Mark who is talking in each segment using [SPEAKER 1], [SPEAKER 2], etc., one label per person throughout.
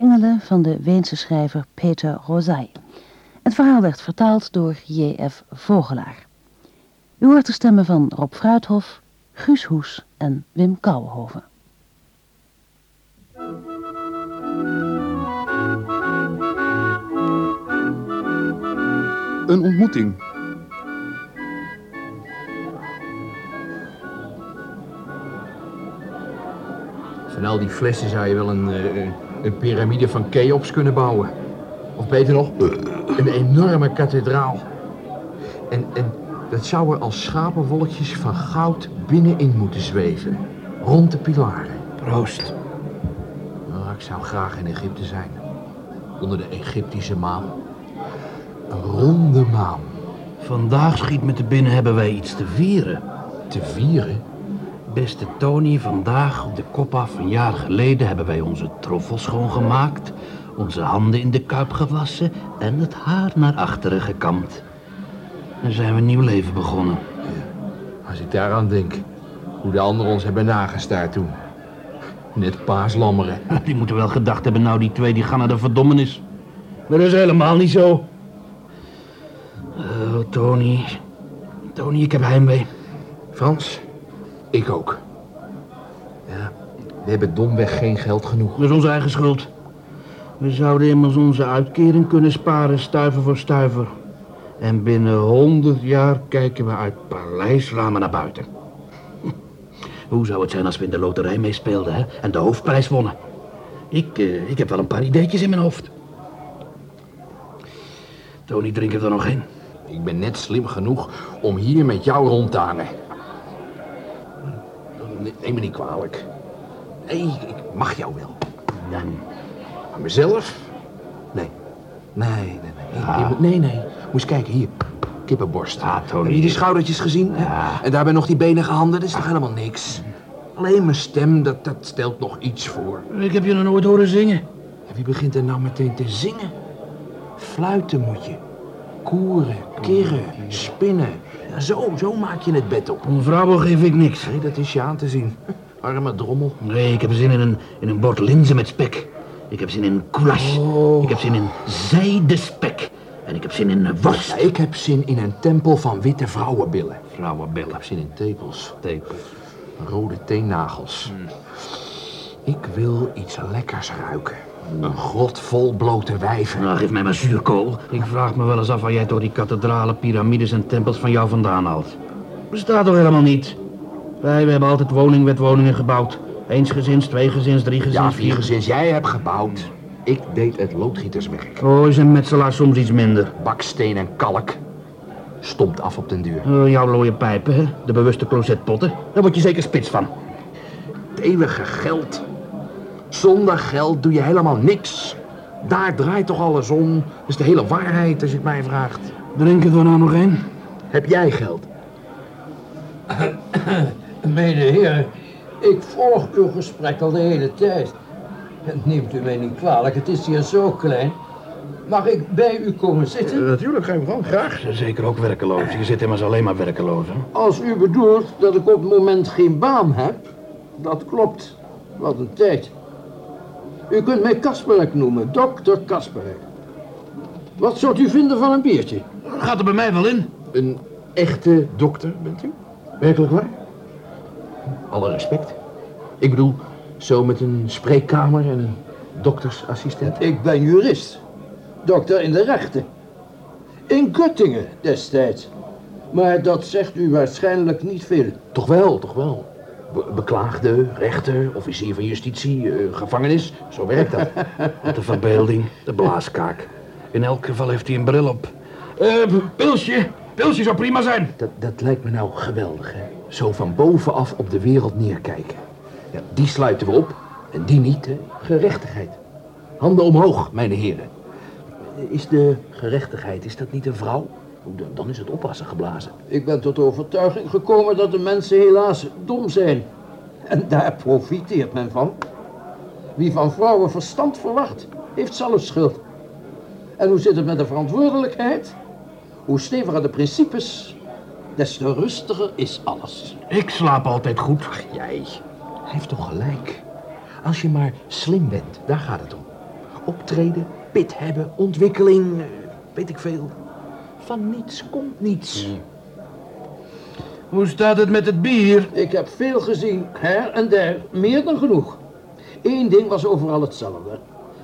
[SPEAKER 1] Engelen van de Weense schrijver Peter Rosai. Het verhaal werd vertaald door J.F. Vogelaar. U hoort de stemmen van Rob Fruithof, Guus Hoes en Wim Kouwenhoven.
[SPEAKER 2] Een ontmoeting.
[SPEAKER 3] Van al die flessen zou je wel een, eh, een piramide van Cheops kunnen bouwen. Of beter nog, een enorme kathedraal. En, en dat zou er als schapenwolkjes van goud binnenin moeten zweven. Rond de pilaren.
[SPEAKER 4] Proost.
[SPEAKER 3] Nou, ik zou graag in Egypte zijn. Onder de Egyptische maan. Een ronde maan.
[SPEAKER 4] Vandaag schiet me te binnen hebben wij iets te vieren.
[SPEAKER 3] Te vieren?
[SPEAKER 4] Beste Tony, vandaag op de kop af een jaar geleden hebben wij onze troffel schoongemaakt, onze handen in de kuip gewassen en het haar naar achteren gekamd. Dan zijn we een nieuw leven begonnen.
[SPEAKER 3] Als ik daaraan denk. Hoe de anderen ons hebben nagestaard toen. Net paaslammeren.
[SPEAKER 4] Die moeten wel gedacht hebben, nou die twee die gaan naar de verdommenis. Maar dat is helemaal niet zo. Oh, Tony. Tony, ik heb heimwee.
[SPEAKER 3] Frans, ik ook. Ja, we hebben domweg geen geld genoeg.
[SPEAKER 4] Dat is onze eigen schuld. We zouden immers onze uitkering kunnen sparen, stuiver voor stuiver. En binnen honderd jaar kijken we uit paleisramen naar buiten. Hoe zou het zijn als we in de loterij meespeelden hè? en de hoofdprijs wonnen? Ik, eh, ik heb wel een paar ideetjes in mijn hoofd. Tony, drink er nog een.
[SPEAKER 3] Ik ben net slim genoeg om hier met jou rond te hangen. Ne- Neem me niet kwalijk. Nee, ik mag jou wel.
[SPEAKER 4] Dan.
[SPEAKER 3] Maar mezelf? Nee. Nee, nee, nee. Nee, nee. nee. Moest kijken, hier. Kippenborst.
[SPEAKER 4] Ah, Tony.
[SPEAKER 3] Heb je die schoudertjes gezien? hè? En daarbij nog die benige handen, dat is toch helemaal niks? Alleen mijn stem, dat, dat stelt nog iets voor.
[SPEAKER 4] Ik heb je nog nooit horen zingen.
[SPEAKER 3] En wie begint er nou meteen te zingen? Fluiten moet je. Koeren, kirren, spinnen. Ja, zo, zo maak je het bed op.
[SPEAKER 4] Een vrouwen geef ik niks.
[SPEAKER 3] Nee, dat is je aan te zien. Arme drommel.
[SPEAKER 4] Nee, ik heb zin in een, in een bord linzen met spek. Ik heb zin in goulash. Ik heb zin in zijdenspek. En ik heb zin in worst.
[SPEAKER 3] Ja, ik heb zin in een tempel van witte vrouwenbillen. Ik
[SPEAKER 4] Vrouwenbillen.
[SPEAKER 3] heb zin in tepels,
[SPEAKER 4] Tepels.
[SPEAKER 3] rode teennagels. Ik wil iets lekkers ruiken. Een grot vol blote wijven.
[SPEAKER 4] Nou, geef mij maar zuurkool. Ik vraag me wel eens af waar jij door die kathedralen, piramides en tempels van jou vandaan haalt. Bestaat toch helemaal niet? Wij we hebben altijd woningwetwoningen gebouwd. Eensgezins, tweegezins, driegezins,
[SPEAKER 3] Ja,
[SPEAKER 4] vier
[SPEAKER 3] vier gezins jij hebt gebouwd. Ik deed het loodgieterswerk.
[SPEAKER 4] Oh, is een metselaar soms iets minder.
[SPEAKER 3] Baksteen en kalk. Stomt af op den duur.
[SPEAKER 4] Oh, jouw looie pijpen, hè? De bewuste closetpotten. Daar word je zeker spits van.
[SPEAKER 3] Het eeuwige geld. Zonder geld doe je helemaal niks. Daar draait toch alles om. Dat is de hele waarheid als je het mij vraagt.
[SPEAKER 4] Drinken we nou nog één?
[SPEAKER 3] Heb jij geld?
[SPEAKER 5] Mede heren, ik volg uw gesprek al de hele tijd. Neemt u mij niet kwalijk, het is hier zo klein. Mag ik bij u komen zitten?
[SPEAKER 4] natuurlijk, geen gang. Graag. Zeker ook werkeloos. Je zit immers alleen maar werkeloos, hè?
[SPEAKER 5] Als u bedoelt dat ik op het moment geen baan heb, dat klopt. Wat een tijd. U kunt mij Kasperek noemen, dokter Kasperek. Wat zult u vinden van een biertje?
[SPEAKER 4] Gaat er bij mij wel in.
[SPEAKER 3] Een echte dokter bent u? Werkelijk waar? Alle respect. Ik bedoel, zo met een spreekkamer en een doktersassistent.
[SPEAKER 5] Ik ben jurist. Dokter in de rechten. In Göttingen destijds. Maar dat zegt u waarschijnlijk niet veel.
[SPEAKER 3] Toch wel, toch wel. Be- beklaagde, rechter, officier van justitie, eh, gevangenis. Zo werkt dat.
[SPEAKER 4] Wat een verbeelding. De blaaskaak. In elk geval heeft hij een bril op. Eh, pilsje. Pilsje zou prima zijn.
[SPEAKER 3] Dat, dat lijkt me nou geweldig, hè? Zo van bovenaf op de wereld neerkijken. Ja, die sluiten we op en die niet, hè? Gerechtigheid. Handen omhoog, mijn heren. Is de gerechtigheid, is dat niet een vrouw? Dan, is het oppassen geblazen.
[SPEAKER 5] Ik ben tot de overtuiging gekomen dat de mensen helaas dom zijn. En daar profiteert men van. Wie van vrouwen verstand verwacht, heeft zelf schuld. En hoe zit het met de verantwoordelijkheid? Hoe steviger de principes, des te rustiger is alles.
[SPEAKER 4] Ik slaap altijd goed.
[SPEAKER 3] Jij, hij heeft toch gelijk. Als je maar slim bent, daar gaat het om. optreden, pit hebben, ontwikkeling, eh, weet ik veel. Van niets komt niets.
[SPEAKER 6] Hoe staat het met het bier?
[SPEAKER 5] Ik heb veel gezien, her en der, meer dan genoeg. Eén ding was overal hetzelfde.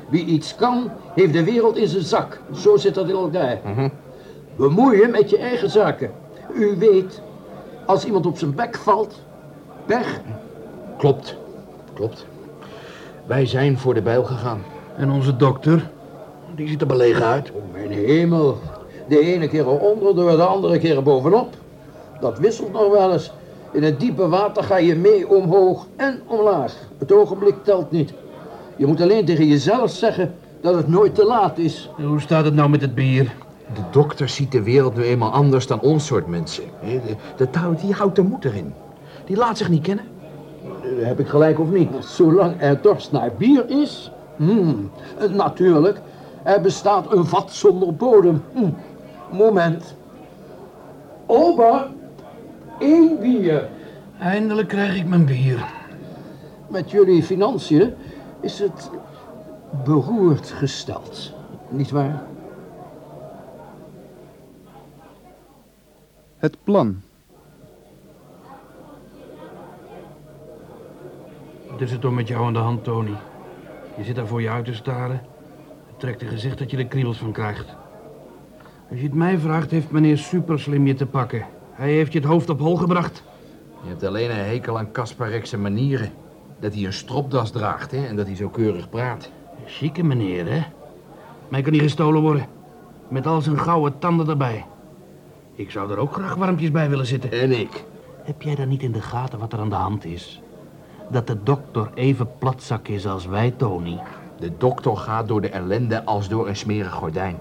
[SPEAKER 5] Wie iets kan, heeft de wereld in zijn zak. Zo zit dat in elkaar. Bemoeien met je eigen zaken. U weet, als iemand op zijn bek valt, weg.
[SPEAKER 3] Klopt, klopt. Wij zijn voor de bijl gegaan.
[SPEAKER 6] En onze dokter? Die ziet er belegen uit.
[SPEAKER 5] Oh, mijn hemel. De ene keer eronder, door de andere keer bovenop. Dat wisselt nog wel eens. In het diepe water ga je mee omhoog en omlaag. Het ogenblik telt niet. Je moet alleen tegen jezelf zeggen dat het nooit te laat is.
[SPEAKER 6] En hoe staat het nou met het bier?
[SPEAKER 3] De dokter ziet de wereld nu eenmaal anders dan ons soort mensen. hè. De, de touw, die houdt de moed erin. Die laat zich niet kennen.
[SPEAKER 5] Eh, Heb ik gelijk of niet? Zolang er dorst naar bier is? Hmm, natuurlijk. Er bestaat een vat zonder bodem. Hm, Moment. Ober, één bier.
[SPEAKER 6] Eindelijk krijg ik mijn bier.
[SPEAKER 5] Met jullie financiën is het beroerd gesteld. Niet waar?
[SPEAKER 2] Het plan.
[SPEAKER 6] Wat is er toch met jou aan de hand, Tony? Je zit daar voor je uit te staren. Het trekt een gezicht dat je er kriebels van krijgt. Als je het mij vraagt, heeft meneer Superslim je te pakken. Hij heeft je het hoofd op hol gebracht.
[SPEAKER 3] Je hebt alleen een hekel aan Kasparek zijn manieren. Dat hij een stropdas draagt hè, en dat hij zo keurig praat.
[SPEAKER 6] Chique meneer, hè? Mij kan niet gestolen worden. Met al zijn gouden tanden erbij. Ik zou er ook graag warmpjes bij willen zitten.
[SPEAKER 3] En ik.
[SPEAKER 6] Heb jij dan niet in de gaten wat er aan de hand is? Dat de dokter even platzak is als wij, Tony.
[SPEAKER 3] De dokter gaat door de ellende als door een smerig gordijn.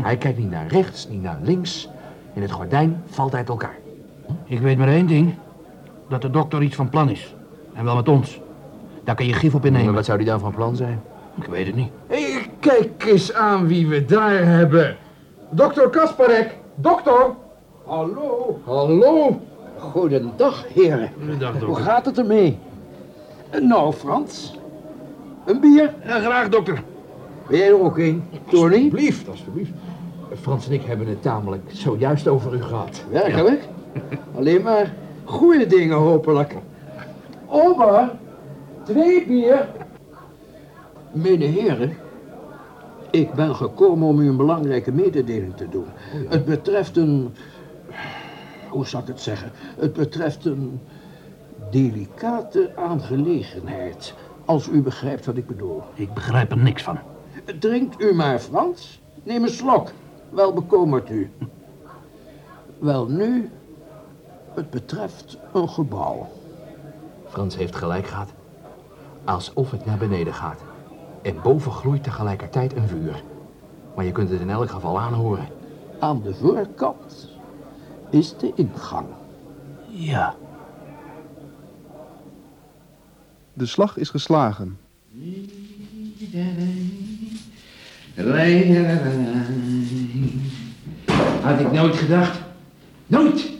[SPEAKER 3] Hij kijkt niet naar rechts, niet naar links. En het gordijn valt uit elkaar.
[SPEAKER 6] Ik weet maar één ding. Dat de dokter iets van plan is. En wel met ons. Daar kan je gif op
[SPEAKER 3] Maar
[SPEAKER 6] innemen.
[SPEAKER 3] wat zou die dan van plan zijn?
[SPEAKER 6] Ik weet het niet.
[SPEAKER 3] Hey, kijk eens aan wie we daar hebben. Dokter Kasparek. Dokter.
[SPEAKER 5] Hallo.
[SPEAKER 3] Hallo.
[SPEAKER 5] Goedendag, heren.
[SPEAKER 6] Goedendag,
[SPEAKER 5] Hoe
[SPEAKER 6] dokter.
[SPEAKER 5] gaat het ermee? Nou, Frans. Een bier?
[SPEAKER 6] Ja, graag, dokter.
[SPEAKER 5] Ben jij er ook een? Tony?
[SPEAKER 3] Alsjeblieft, alsjeblieft. Frans en ik hebben het tamelijk zojuist over u gehad.
[SPEAKER 5] Werkelijk? Alleen maar goede dingen, hopelijk. Ober, twee bier. Mene heren, ik ben gekomen om u een belangrijke mededeling te doen. Het betreft een... Hoe zal ik het zeggen? Het betreft een delicate aangelegenheid. Als u begrijpt wat ik bedoel.
[SPEAKER 6] Ik begrijp er niks van.
[SPEAKER 5] Drinkt u maar, Frans. Neem een slok. Wel bekomert u. Wel nu, het betreft een gebouw.
[SPEAKER 3] Frans heeft gelijk gehad. Alsof het naar beneden gaat. En boven gloeit tegelijkertijd een vuur. Maar je kunt het in elk geval aanhoren.
[SPEAKER 5] Aan de voorkant is de ingang.
[SPEAKER 6] Ja.
[SPEAKER 2] De slag is geslagen.
[SPEAKER 3] Had ik nooit gedacht. Nooit!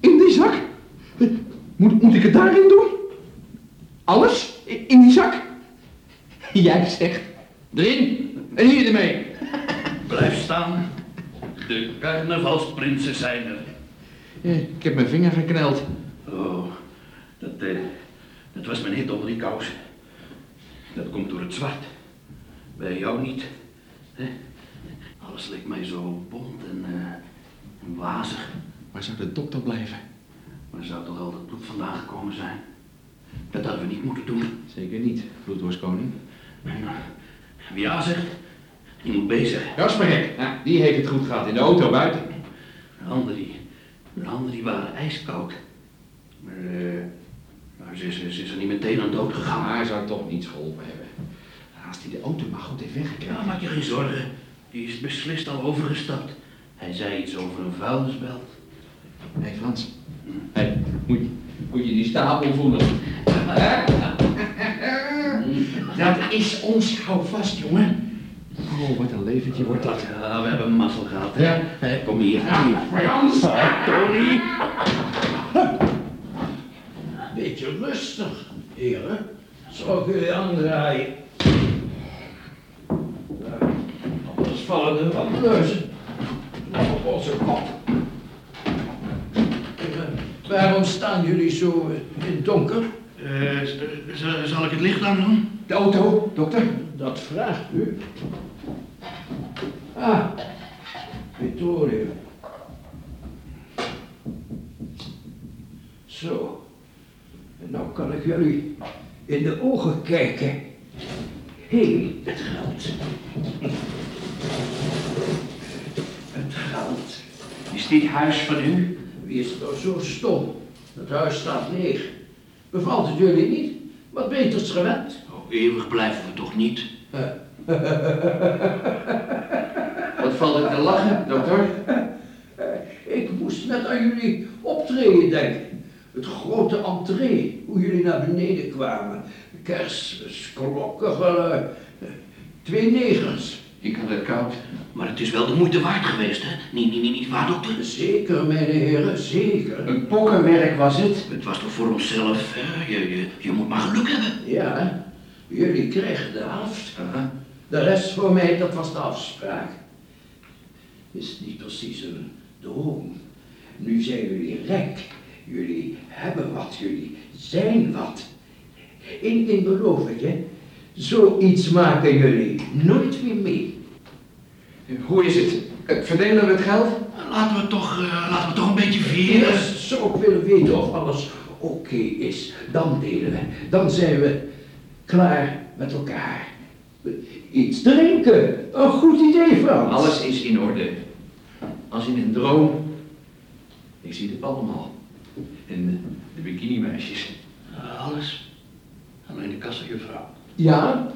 [SPEAKER 3] In die zak? Moet, moet ik het daarin doen? Alles? In, die zak? Jij zegt. Erin. En hier ermee.
[SPEAKER 4] Blijf staan. De carnavalsprinsen zijn er.
[SPEAKER 3] Ik heb mijn vinger gekneld.
[SPEAKER 4] Oh, dat, eh, dat was mijn hit onder die kous. Dat komt door het zwart. Bij jou niet. Hè? Alles leek mij zo bont en, eh, en wazig.
[SPEAKER 3] Waar zou de dokter blijven?
[SPEAKER 4] Maar zou toch al dat bloed vandaan gekomen zijn? Dat hadden we niet moeten doen.
[SPEAKER 3] Zeker niet, bloedworstkoning.
[SPEAKER 4] En, eh, wie ja zegt, die moet bezig.
[SPEAKER 3] Jasperek, ja, die heeft het goed gehad in de auto buiten.
[SPEAKER 4] De anderen die, de anderen die waren ijskoud. Maar, eh, maar ze, ze, ze is er niet meteen aan dood gegaan.
[SPEAKER 3] Maar hij zou toch niets geholpen hebben. Als hij de auto maar goed heeft weggekregen.
[SPEAKER 4] Ja, maak je geen zorgen. Die is beslist al overgestapt. Hij zei iets over een vuilnisbelt.
[SPEAKER 3] Hé Frans, hey, moet, je, moet je die stapel voelen? Dat is ons houvast, jongen. Oh, wat een leventje wordt dat.
[SPEAKER 4] Ja, we hebben mazzel gehad, hè?
[SPEAKER 3] Ja.
[SPEAKER 4] Hè, Kom hier.
[SPEAKER 3] Frans!
[SPEAKER 4] Tony.
[SPEAKER 5] Beetje rustig, heren. Ik u aandraaien? Vallen er wat neuzen op onze kop. Eh, Waarom staan jullie zo in het donker?
[SPEAKER 4] Eh, zal ik het licht aan doen?
[SPEAKER 3] De auto, dokter.
[SPEAKER 5] Dat vraagt u. Ah, petroleum. Zo. En nou kan ik jullie in de ogen kijken. Hé, hey, het geld. Het geld.
[SPEAKER 4] Is dit huis van u?
[SPEAKER 5] Wie is nou zo stom? Het huis staat leeg. Bevalt het jullie niet? Wat beters gewend?
[SPEAKER 4] Oh, eeuwig blijven we toch niet?
[SPEAKER 3] Wat valt er te lachen, dokter?
[SPEAKER 5] Ik moest net aan jullie optreden denken. Het grote entree, hoe jullie naar beneden kwamen. Kerstmis, klokkengelui, twee negers.
[SPEAKER 3] Ik had het koud.
[SPEAKER 4] Maar het is wel de moeite waard geweest, hè? Niet, niet, niet, niet waar, dokter?
[SPEAKER 5] Zeker, mijn heren, zeker.
[SPEAKER 3] Een pokkenwerk was het.
[SPEAKER 4] Het was toch voor onszelf, hè? Je, je, je moet maar geluk hebben.
[SPEAKER 5] Ja, jullie krijgen de helft.
[SPEAKER 3] Aha.
[SPEAKER 5] De rest voor mij, dat was de afspraak. Is niet precies een droom. Nu zijn jullie rijk. Jullie hebben wat, jullie zijn wat. Eén ding beloof ik je. Zoiets maken jullie nooit meer mee.
[SPEAKER 3] Hoe is het? Eh, Verdelen we het geld?
[SPEAKER 4] Laten we toch, eh, laten we toch een beetje vieren.
[SPEAKER 5] Eerst zou ik willen weten of alles oké is. Dan delen we. Dan zijn we klaar met elkaar. Iets drinken. Een goed idee, Frans.
[SPEAKER 3] Alles is in orde. Als in een droom. Ik zie het allemaal. En de bikinimeisjes.
[SPEAKER 4] Alles. Alleen de kassajuffrouw.
[SPEAKER 5] Ja?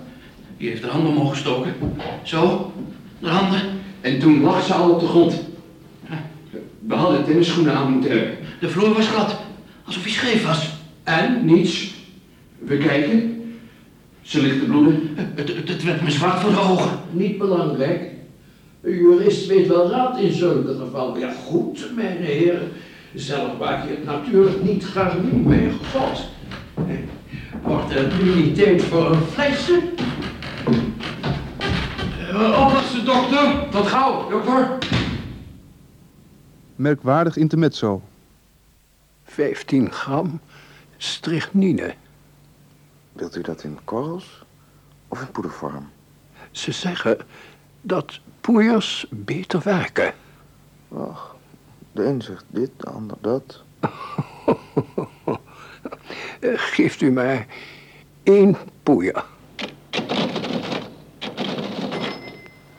[SPEAKER 4] Die heeft haar handen omhoog gestoken. Zo, de handen.
[SPEAKER 3] En toen lag ze al op de grond. We hadden tennisschoenen aan moeten hebben.
[SPEAKER 4] De vloer was glad. Alsof hij scheef was.
[SPEAKER 3] En niets. We kijken. Ze ligt te bloeden.
[SPEAKER 4] Het, het, het werd me zwart voor de ogen.
[SPEAKER 5] Niet belangrijk. Een jurist weet wel raad in zulke gevallen. Ja, goed, mijn heren. Zelf maak je het natuurlijk niet graag mee, mijn god. Wordt het nu niet tijd voor een flesje?
[SPEAKER 4] Uh, oppassen, dokter.
[SPEAKER 3] Tot gauw, dokter.
[SPEAKER 2] Merkwaardig intermezzo.
[SPEAKER 5] 15 gram strychnine.
[SPEAKER 7] Wilt u dat in korrels of in poedervorm?
[SPEAKER 5] Ze zeggen dat poeiers beter werken.
[SPEAKER 7] Ach, de een zegt dit, de ander dat.
[SPEAKER 5] Geeft u mij één poeier.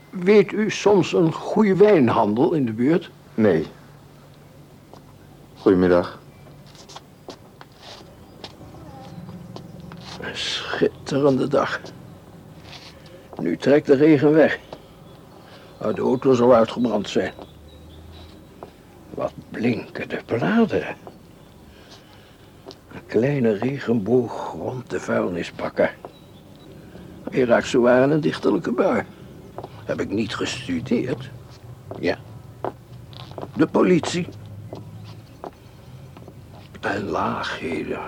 [SPEAKER 5] Weet u soms een goede wijnhandel in de buurt?
[SPEAKER 7] Nee. Goedemiddag.
[SPEAKER 5] Een schitterende dag. Nu trekt de regen weg. Maar de auto zal uitgebrand zijn. Wat blinken de bladeren. Kleine regenboog rond de vuilnisbakken. Je raakt zo aan een dichterlijke bui. Heb ik niet gestudeerd? Ja. De politie. En laagheden.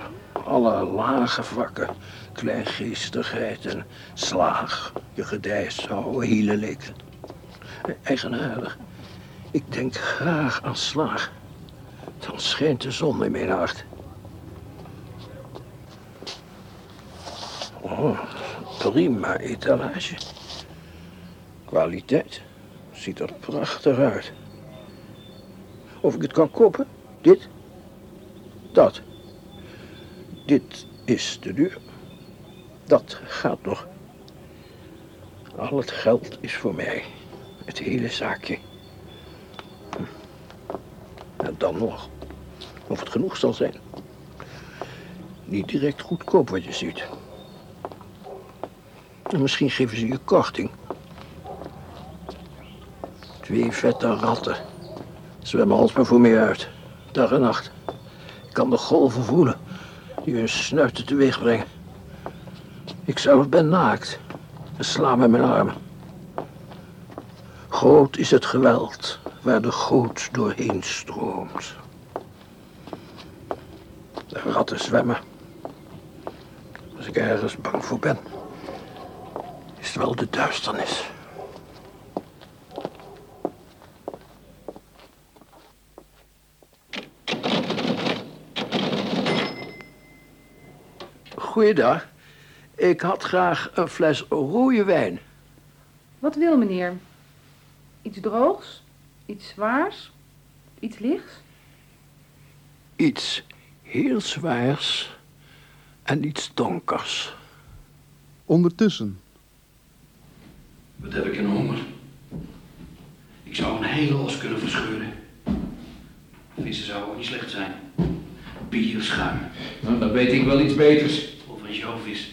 [SPEAKER 5] Alle lage vakken. Kleingeestigheid en slaag. Je gedijs zou hielen likken. Eigenaardig. Ik denk graag aan slaag. Dan schijnt de zon in mijn hart. Oh, prima etalage. Kwaliteit. Ziet er prachtig uit. Of ik het kan kopen? Dit? Dat. Dit is te duur. Dat gaat nog. Al het geld is voor mij. Het hele zaakje. En dan nog. Of het genoeg zal zijn. Niet direct goedkoop wat je ziet. En misschien geven ze je korting. Twee vette ratten. Zwemmen alsmaar voor mij uit. Dag en nacht. Ik kan de golven voelen die hun snuiten teweeg brengen. Ik zelf ben naakt en sla met mijn armen. Groot is het geweld waar de goot doorheen stroomt. De ratten zwemmen. Als ik ergens bang voor ben, wel de duisternis. Goeiedag. Ik had graag een fles rode wijn.
[SPEAKER 8] Wat wil meneer? Iets droogs? Iets zwaars? Iets lichts?
[SPEAKER 5] Iets heel zwaars en iets donkers.
[SPEAKER 2] Ondertussen
[SPEAKER 4] wat heb ik een honger. Ik zou een hele os kunnen verscheuren. Vissen zou ook niet slecht zijn. Bierschuim.
[SPEAKER 3] Nou, dan weet ik wel iets beters.
[SPEAKER 4] Of een showvis.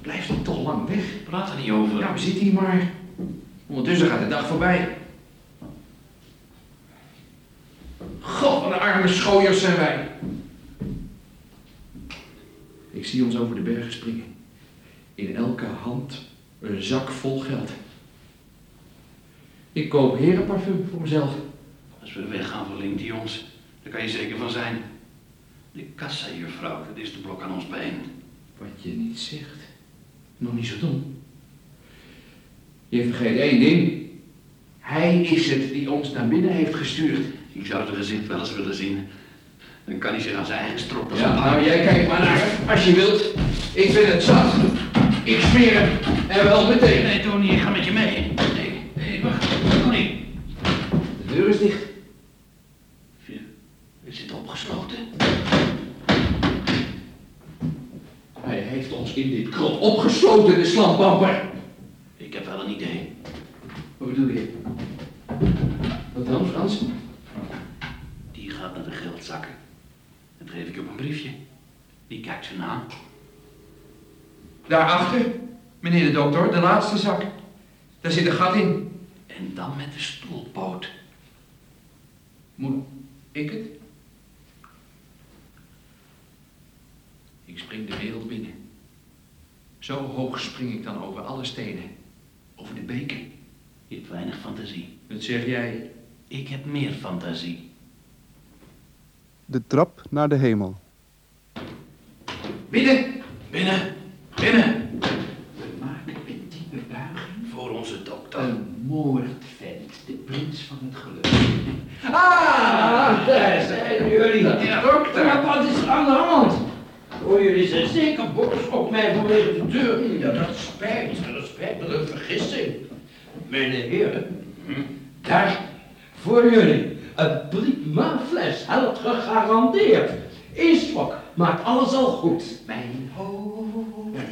[SPEAKER 3] Blijf toch toch lang weg.
[SPEAKER 4] Praat er niet over.
[SPEAKER 3] Ja, we zitten hier maar. Ondertussen gaat de dag voorbij. God, wat een arme schooiers zijn wij. Ik zie ons over de bergen springen. In elke hand een zak vol geld. Ik koop herenparfum voor mezelf.
[SPEAKER 4] Als we weggaan verlinkt hij ons. Daar kan je zeker van zijn. De kassa-juffrouw, dat is de blok aan ons been.
[SPEAKER 3] Wat je niet zegt. Nog niet zo dom. Je vergeet één ding. Hij is het die ons naar binnen heeft gestuurd.
[SPEAKER 4] Ik zou zijn gezicht wel eens willen zien. Dan kan hij zich aan zijn eigen strop
[SPEAKER 3] Ja, nou jij kijkt maar naar hem, als je wilt. Ik ben het zat. Ik smeer hem. En wel meteen.
[SPEAKER 4] Nee, Tony, ik ga met je mee. Nee, nee, wacht. Tony.
[SPEAKER 3] De deur is dicht.
[SPEAKER 4] We zitten opgesloten.
[SPEAKER 3] Hij heeft ons in dit krot opgesloten, de slampamper.
[SPEAKER 4] Ik heb wel een idee.
[SPEAKER 3] Wat bedoel je? Wat dan, Frans?
[SPEAKER 4] Die gaat naar de geldzakken. Dat geef ik op een briefje. Die kijkt ze na.
[SPEAKER 3] Daarachter, meneer de dokter, de laatste zak. Daar zit een gat in.
[SPEAKER 4] En dan met de stoelpoot.
[SPEAKER 3] Moet ik het? Ik spring de wereld binnen. Zo hoog spring ik dan over alle stenen.
[SPEAKER 4] Over de beker. Je hebt weinig fantasie.
[SPEAKER 3] Dat zeg jij.
[SPEAKER 4] Ik heb meer fantasie.
[SPEAKER 2] De trap naar de hemel.
[SPEAKER 3] Binnen,
[SPEAKER 4] binnen.
[SPEAKER 3] We maken een diepe buiging.
[SPEAKER 4] Voor onze dokter.
[SPEAKER 3] Een moordvent, de Ah, daar zijn jullie.
[SPEAKER 5] Ja,
[SPEAKER 3] dokter.
[SPEAKER 5] Maar wat is er aan de hand? Oh, jullie zijn zeker boos op mij vanwege de deur. Ja, dat spijt me, dat spijt me, een vergissing. Mijn heren, daar voor jullie een prima fles, helpt gegarandeerd. Slok maakt alles al goed.
[SPEAKER 3] Mijn hoofd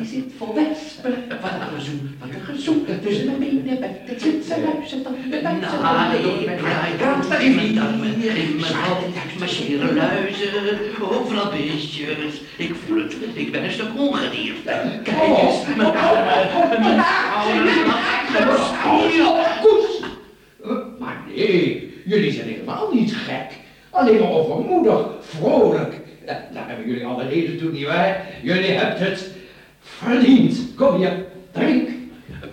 [SPEAKER 3] die zit vol wespen. Wat een gezoen, wat een gezoen. Tussen mijn benen, de zwitser luizen, dan de
[SPEAKER 4] draai dat even niet aan mijn hand marcheren luizen, overal beestjes. Ik voel het, ik ben een stuk ongedierd. Kijk eens, mijn armen, mijn schouders, mijn!
[SPEAKER 5] Eh, Maar nee, jullie zijn helemaal niet gek. Alleen maar overmoedig, vrolijk. Eh, Daar hebben jullie alle reden toe, nietwaar? Jullie hebben het verdiend. Kom hier, drink.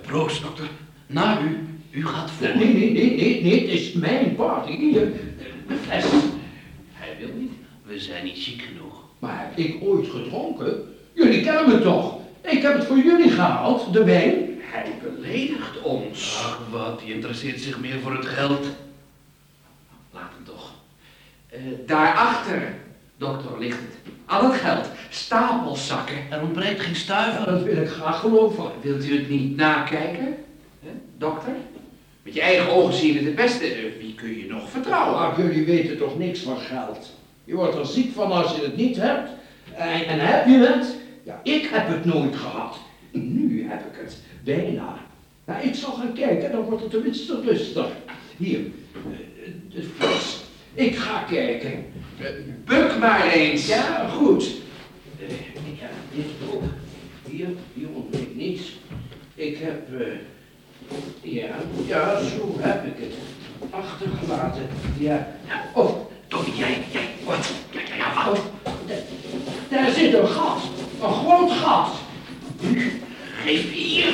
[SPEAKER 4] Proost, dokter. Na u, u gaat voor.
[SPEAKER 5] Nee, nee, nee, nee, nee, het is mijn party. Hier, de fles.
[SPEAKER 4] Hij wil niet. We zijn niet ziek genoeg.
[SPEAKER 5] Maar heb ik ooit gedronken? Jullie kennen me toch? Ik heb het voor jullie gehaald, de wijn.
[SPEAKER 4] Hij beledigt ons. Ach, wat, die interesseert zich meer voor het geld. Laat hem toch.
[SPEAKER 3] Eh, daarachter, dokter, ligt het. Al het geld, stapelzakken.
[SPEAKER 4] Er ontbreekt geen
[SPEAKER 5] Ja,
[SPEAKER 4] stuiver.
[SPEAKER 5] dat wil ik graag geloven.
[SPEAKER 3] Wilt u het niet nakijken, hè, dokter? Met je eigen ogen zie je het het beste. Eh, Wie kun je nog vertrouwen?
[SPEAKER 5] Maar jullie weten toch niks van geld? Je wordt er ziek van als je het niet hebt. En, en heb je het? Ja, ik heb het nooit gehad. Nu heb ik het. Bijna. Nou, ik zal gaan kijken, dan wordt het tenminste rustig. Hier, eh, de fles. Ik ga kijken.
[SPEAKER 3] Eh, Buk maar eens.
[SPEAKER 5] Ja, goed. Eh, ik heb dit ook. Hier, hier ontbreekt niets. Ik heb, eh, ja, ja, zo heb ik het. Achtergelaten, ja. Oh,
[SPEAKER 4] Tony, jij, jij, wat? Ja, ja, ja, wat?
[SPEAKER 5] oh, da- daar zit een gat. Een groot gat.
[SPEAKER 4] Geef hier.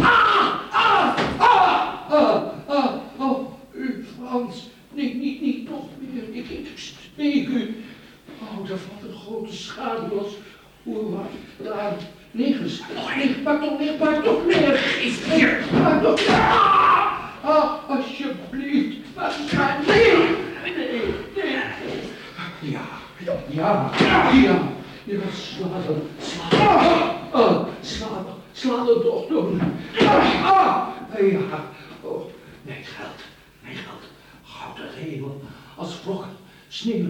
[SPEAKER 5] Ah, ah, ah, ah, ah, oh, u, Frans. Nee, niet, niet nog meer. Ik, ik smeek u. Oh, daar valt een grote schaduw. Hoe wat? Daar. Negens. Nee, pak toch neer, pak toch neer.
[SPEAKER 4] Geef hier.
[SPEAKER 5] Pak toch neer. Ah, ah, alsjeblieft. Pak maar neer. Nee, nee. Ja, ja, Ja, ja, ja, slapen, slapen. Oh, slapen, slapen toch doen. Ah, ah, ja. Oh, nee, geld, nee, geld. Goud uit de hemel, als vlokken, sneeuw.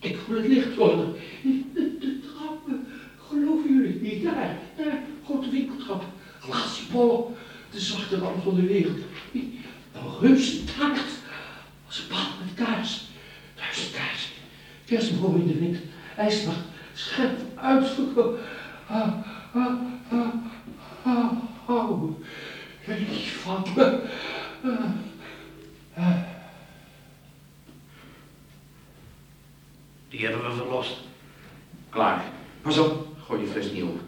[SPEAKER 5] Ik voel het licht worden. De, trappen, geloven jullie niet? Daar, daar, grote winkeltrap, glazen bollen, de zwarte rand van de wereld. Een reuze taart, als een bal met kaars. Duizend kaarsen, kerstboom in de wind, ijsnacht, scherp uitverkoop. Ah, ah, ah, ah, lief van me.
[SPEAKER 4] Die hebben we verlost.
[SPEAKER 3] Klaar. Pas op, gooi je fles niet om.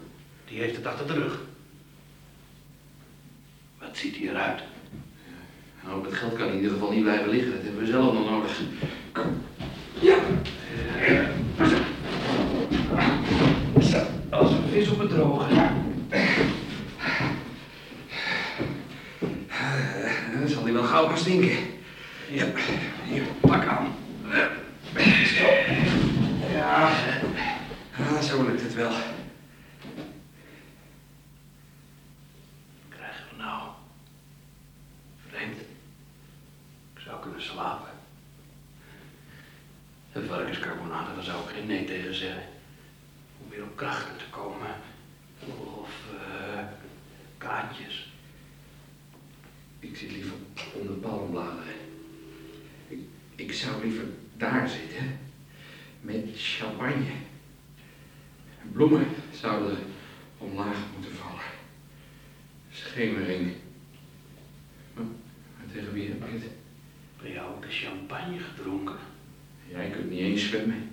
[SPEAKER 4] Die heeft het achter de rug. Wat ziet hij eruit?
[SPEAKER 3] Nou, ook het geld kan in ieder geval niet blijven liggen. Dat hebben we zelf nog nodig.
[SPEAKER 4] Zo, als een vis op het droge.
[SPEAKER 3] Dan zal hij wel gauw gaan stinken. Ja, hier, pak aan. Zo. Ja, ah, zo lukt het wel.
[SPEAKER 4] Krijgen we nou? Vreemd. Ik zou kunnen slapen. Het varkenscarbonade, daar zou ik geen nee tegen zeggen. Om weer op krachten te komen. Of eh kaartjes.
[SPEAKER 3] Ik zit liever onder palmbladeren. Ik, ik zou liever daar zitten. Met champagne. Bloemen zouden omlaag moeten vallen. Schemering. Maar, maar tegen wie heb ik het?
[SPEAKER 4] Bij jou de champagne gedronken.
[SPEAKER 3] Jij kunt niet eens zwemmen.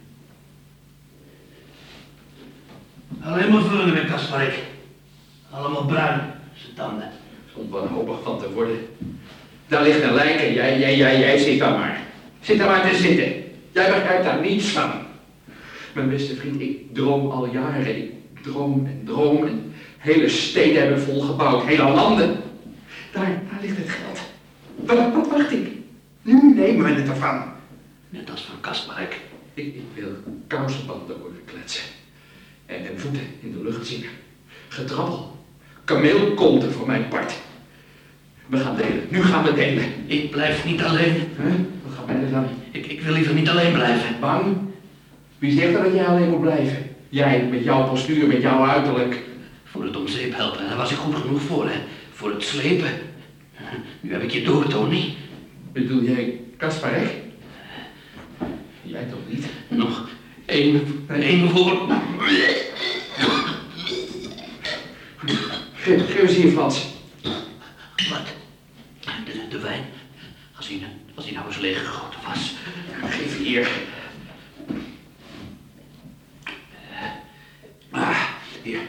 [SPEAKER 4] Alleen maar vullen met Kasparik. Allemaal bruin, zijn tanden.
[SPEAKER 3] Om wanhopig van te worden. Daar ligt een lijk en jij, jij, jij, jij zit daar maar. Zit daar maar te zitten. Jij begrijpt daar niets van. Mijn beste vriend, ik droom al jaren. Ik droom en droom en hele steden hebben volgebouwd. Hele landen. Daar, daar ligt het geld. Wat, wat wacht ik? Nu nemen we het ervan.
[SPEAKER 4] Net als van Kasparek.
[SPEAKER 3] Ik, ik wil kousenbanden horen kletsen. En, en voeten in de lucht zien. Getrappel. Kameelkonten voor mijn part. We gaan delen. Nu gaan we delen.
[SPEAKER 4] Ik blijf niet alleen.
[SPEAKER 3] Huh? Wat gaan wij er dan?
[SPEAKER 4] Ik, ik wil liever niet alleen blijven.
[SPEAKER 3] Bang? Wie zegt er dat jij alleen moet blijven? Jij met jouw postuur, met jouw uiterlijk.
[SPEAKER 4] Voor het om zeep helpen, daar was ik goed genoeg voor, hè. Voor het slepen. Nu heb ik je door, Tony.
[SPEAKER 3] Bedoel jij Kasparek? Jij toch niet?
[SPEAKER 4] Nog één, één woord.
[SPEAKER 3] Geef, geef eens hier, Frans.
[SPEAKER 4] Wat? De, de wijn? Als hij, als hij nou eens leeggegoten was.
[SPEAKER 3] Geef hier. Ah, hier.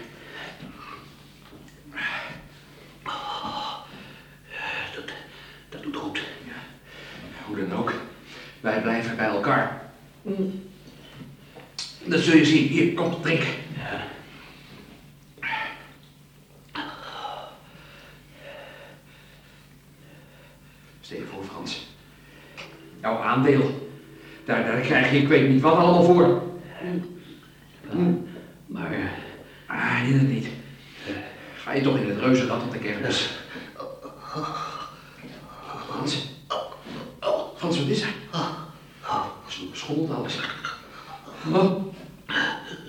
[SPEAKER 4] Dat, dat doet goed.
[SPEAKER 3] Hoe dan ook. Wij blijven bij elkaar. Dat zul je zien. Hier, kom, drink.
[SPEAKER 4] Ja.
[SPEAKER 3] Stel je voor, Frans. Jouw aandeel. Daar, daar krijg je, ik weet niet wat allemaal voor.
[SPEAKER 4] Maar eh,
[SPEAKER 3] Ah, nee, dat niet. Ga je toch in het reuzenrad op de kermis? Frans? Frans, wat is er? Sch- Schommelt alles. Oh.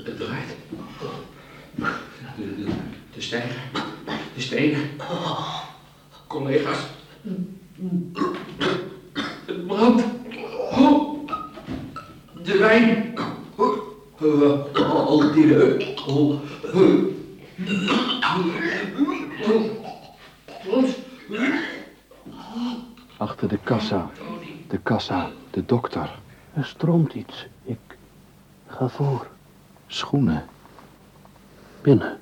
[SPEAKER 3] Het draait. De, de, de stijger. Stenen. Collega's. Het brandt. Oh. De wijn. Al die oh.
[SPEAKER 2] Achter de kassa. De kassa. De dokter.
[SPEAKER 6] Er stroomt iets. Ik ga voor.
[SPEAKER 2] Schoenen.
[SPEAKER 6] Binnen.